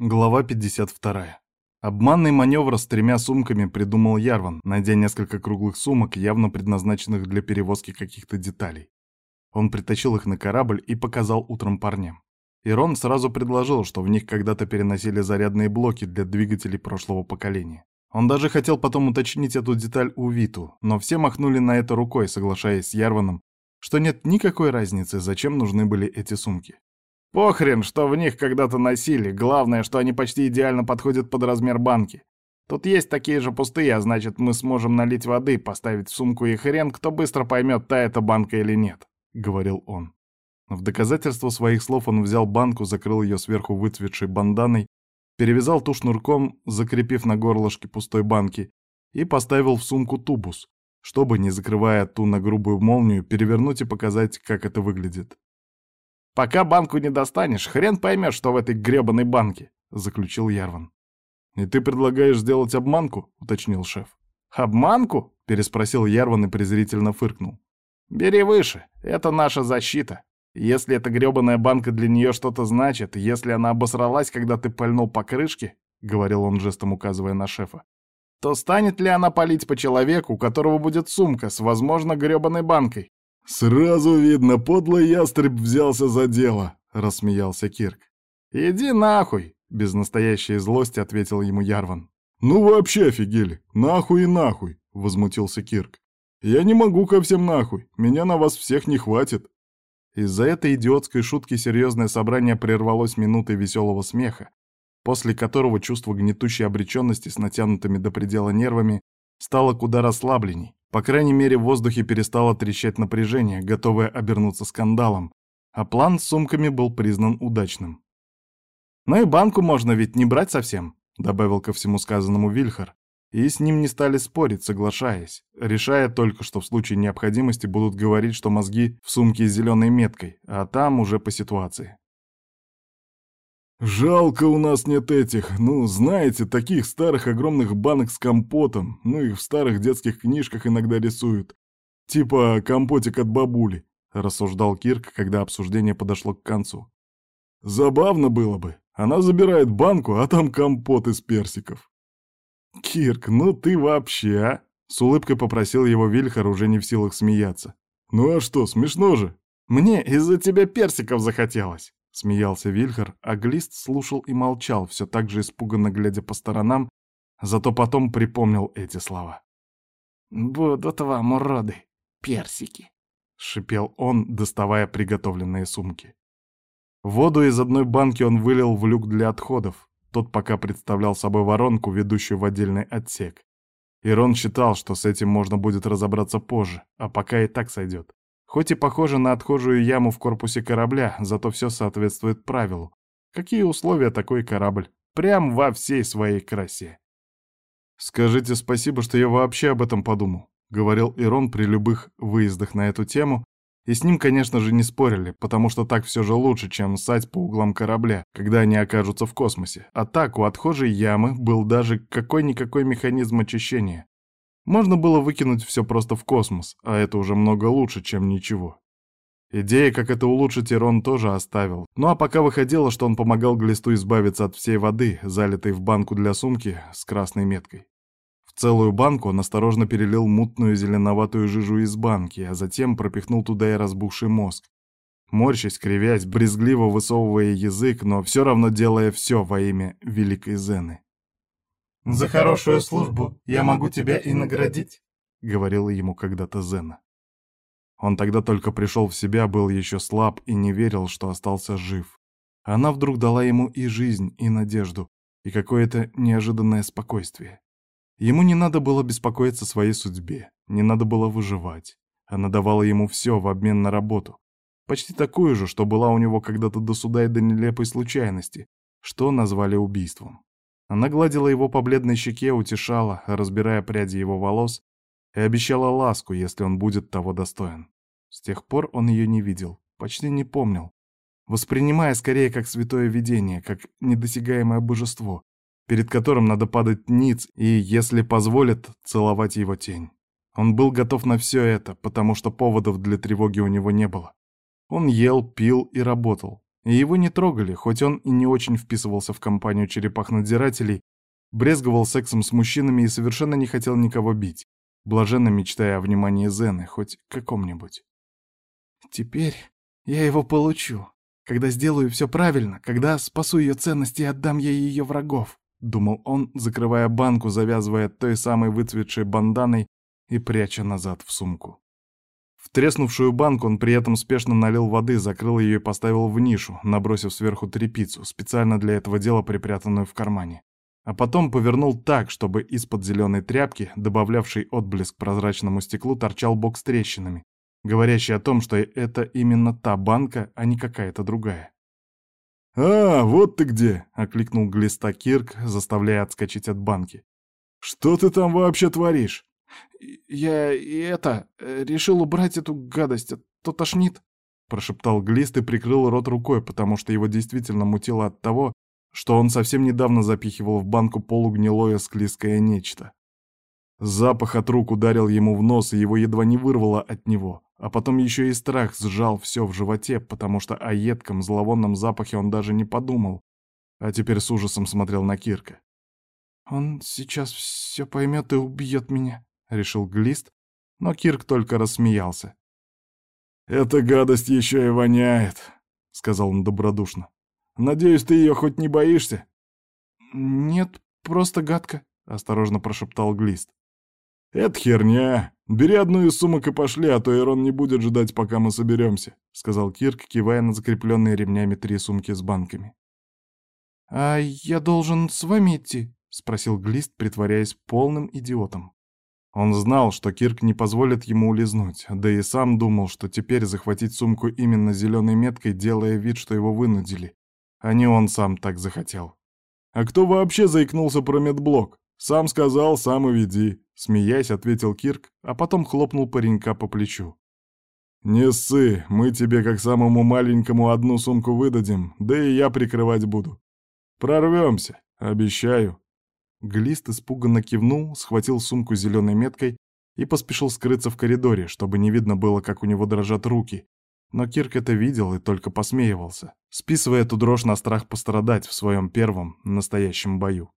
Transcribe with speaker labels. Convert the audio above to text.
Speaker 1: Глава 52. Обманный маневр с тремя сумками придумал Ярван, найдя несколько круглых сумок, явно предназначенных для перевозки каких-то деталей. Он притащил их на корабль и показал утром парням. Ирон сразу предложил, что в них когда-то переносили зарядные блоки для двигателей прошлого поколения. Он даже хотел потом уточнить эту деталь у Виту, но все махнули на это рукой, соглашаясь с Ярваном, что нет никакой разницы, зачем нужны были эти сумки.
Speaker 2: Похрен, что в них когда-то носили, главное, что они почти идеально подходят под размер банки. Тут есть такие же пустые, а значит, мы сможем налить воды, поставить в сумку и хрен, кто быстро поймет, та это банка или нет», — говорил он.
Speaker 1: В доказательство своих слов он взял банку, закрыл ее сверху выцветшей банданой, перевязал ту шнурком, закрепив на горлышке пустой банки, и поставил в сумку тубус, чтобы, не закрывая ту на грубую молнию, перевернуть и показать, как это выглядит.
Speaker 2: Пока банку не достанешь, хрен поймешь, что в этой гребаной банке», — заключил Ярван.
Speaker 1: «И ты предлагаешь сделать обманку?» — уточнил шеф.
Speaker 2: «Обманку?»
Speaker 1: — переспросил Ярван и презрительно фыркнул.
Speaker 2: «Бери выше, это наша защита. Если эта гребаная банка для нее что-то значит, если она обосралась, когда ты пальнул по крышке, — говорил он жестом указывая на шефа, — то станет ли она палить по человеку, у которого будет сумка с, возможно, гребаной банкой?
Speaker 1: «Сразу видно, подлый ястреб взялся за дело», — рассмеялся Кирк.
Speaker 2: «Иди нахуй!» — без настоящей злости ответил ему Ярван.
Speaker 1: «Ну вообще офигели! Нахуй и нахуй!» — возмутился Кирк. «Я не могу ко всем нахуй! Меня на вас всех не хватит!» Из-за этой идиотской шутки серьезное собрание прервалось минутой веселого смеха, после которого чувство гнетущей обреченности с натянутыми до предела нервами стало куда расслабленней, по крайней мере, в воздухе перестало трещать напряжение, готовое обернуться скандалом, а план с сумками был признан удачным. «Ну и банку можно ведь не брать совсем», — добавил ко всему сказанному Вильхар, и с ним не стали спорить, соглашаясь, решая только, что в случае необходимости будут говорить, что мозги в сумке с зеленой меткой, а там уже по ситуации.
Speaker 3: «Жалко у нас нет этих, ну, знаете, таких старых огромных банок с компотом, ну, их в старых детских книжках иногда рисуют. Типа компотик от бабули», — рассуждал Кирк, когда обсуждение подошло к концу. «Забавно было бы. Она забирает банку, а там компот из персиков».
Speaker 1: «Кирк, ну ты вообще, а?» — с улыбкой попросил его Вильхар, уже не в силах смеяться.
Speaker 3: «Ну а что, смешно же?»
Speaker 2: «Мне из-за тебя персиков захотелось».
Speaker 1: Смеялся Вильхар, а Глист слушал и молчал, все так же испуганно глядя по сторонам, зато потом припомнил эти слова.
Speaker 2: «Будут вам, уроды, персики!»
Speaker 1: — шипел он, доставая приготовленные сумки. Воду из одной банки он вылил в люк для отходов. Тот пока представлял собой воронку, ведущую в отдельный отсек. Ирон считал, что с этим можно будет разобраться позже, а пока и так сойдет. Хоть и похоже на отхожую яму в корпусе корабля, зато все соответствует правилу. Какие условия такой корабль? Прям во всей своей красе. «Скажите спасибо, что я вообще об этом подумал», — говорил Ирон при любых выездах на эту тему, и с ним, конечно же, не спорили, потому что так все же лучше, чем ссать по углам корабля, когда они окажутся в космосе. А так, у отхожей ямы был даже какой-никакой механизм очищения. Можно было выкинуть все просто в космос, а это уже много лучше, чем ничего. Идея, как это улучшить, Ирон тоже оставил. Ну а пока выходило, что он помогал Глисту избавиться от всей воды, залитой в банку для сумки с красной меткой. В целую банку он осторожно перелил мутную зеленоватую жижу из банки, а затем пропихнул туда и разбухший мозг. Морщась, кривясь, брезгливо высовывая язык, но все равно делая все во имя Великой Зены.
Speaker 4: «За хорошую службу я могу тебя и наградить», —
Speaker 1: говорила ему когда-то Зена. Он тогда только пришел в себя, был еще слаб и не верил, что остался жив. Она вдруг дала ему и жизнь, и надежду, и какое-то неожиданное спокойствие. Ему не надо было беспокоиться своей судьбе, не надо было выживать. Она давала ему все в обмен на работу. Почти такую же, что была у него когда-то до суда и до нелепой случайности, что назвали убийством. Она гладила его по бледной щеке, утешала, разбирая пряди его волос, и обещала ласку, если он будет того достоин. С тех пор он ее не видел, почти не помнил, воспринимая скорее как святое видение, как недосягаемое божество, перед которым надо падать ниц и, если позволит, целовать его тень. Он был готов на все это, потому что поводов для тревоги у него не было. Он ел, пил и работал, И его не трогали, хоть он и не очень вписывался в компанию черепах-надзирателей, брезговал сексом с мужчинами и совершенно не хотел никого бить, блаженно мечтая о внимании Зены, хоть каком-нибудь.
Speaker 2: «Теперь я его получу, когда сделаю все правильно, когда спасу ее ценности и отдам ей ее врагов», — думал он, закрывая банку, завязывая той самой выцветшей банданой и пряча назад в сумку. В треснувшую банку он при этом спешно налил воды, закрыл ее и поставил в нишу, набросив сверху тряпицу, специально для этого дела припрятанную в кармане. А потом повернул так, чтобы из-под зеленой тряпки, добавлявшей отблеск прозрачному стеклу, торчал бок с трещинами, говорящий о том, что это именно та банка, а не какая-то другая.
Speaker 3: «А, вот ты где!» — окликнул глиста Кирк, заставляя отскочить от банки. «Что ты там вообще творишь?»
Speaker 2: «Я и это... Э, решил убрать эту гадость, а то тошнит», — прошептал Глист и прикрыл рот рукой, потому что его действительно мутило от того, что он совсем недавно запихивал в банку полугнилое склизкое нечто. Запах от рук ударил ему в нос, и его едва не вырвало от него, а потом еще и страх сжал все в животе, потому что о едком зловонном запахе он даже не подумал, а теперь с ужасом смотрел на Кирка. «Он сейчас все поймет и убьет меня», — решил Глист, но Кирк только рассмеялся.
Speaker 3: «Эта гадость еще и воняет», — сказал он добродушно. «Надеюсь, ты ее хоть не боишься?»
Speaker 2: «Нет, просто гадко», — осторожно прошептал Глист.
Speaker 3: «Это херня. Бери одну из сумок и пошли, а то Ирон не будет ждать, пока мы соберемся», — сказал Кирк, кивая на закрепленные ремнями три сумки с банками.
Speaker 2: «А я должен с вами идти?» — спросил Глист, притворяясь полным идиотом.
Speaker 1: Он знал, что Кирк не позволит ему улизнуть, да и сам думал, что теперь захватить сумку именно зеленой меткой, делая вид, что его вынудили, а не он сам так захотел.
Speaker 3: «А кто вообще заикнулся про медблок? Сам сказал, сам и веди», — смеясь, ответил Кирк, а потом хлопнул паренька по плечу. «Не ссы, мы тебе как самому маленькому одну сумку выдадим, да и я прикрывать буду. Прорвемся, обещаю».
Speaker 1: Глист испуганно кивнул, схватил сумку зеленой меткой и поспешил скрыться в коридоре, чтобы не видно было, как у него дрожат руки. Но Кирк это видел и только посмеивался, списывая эту дрожь на страх пострадать в своем первом настоящем бою.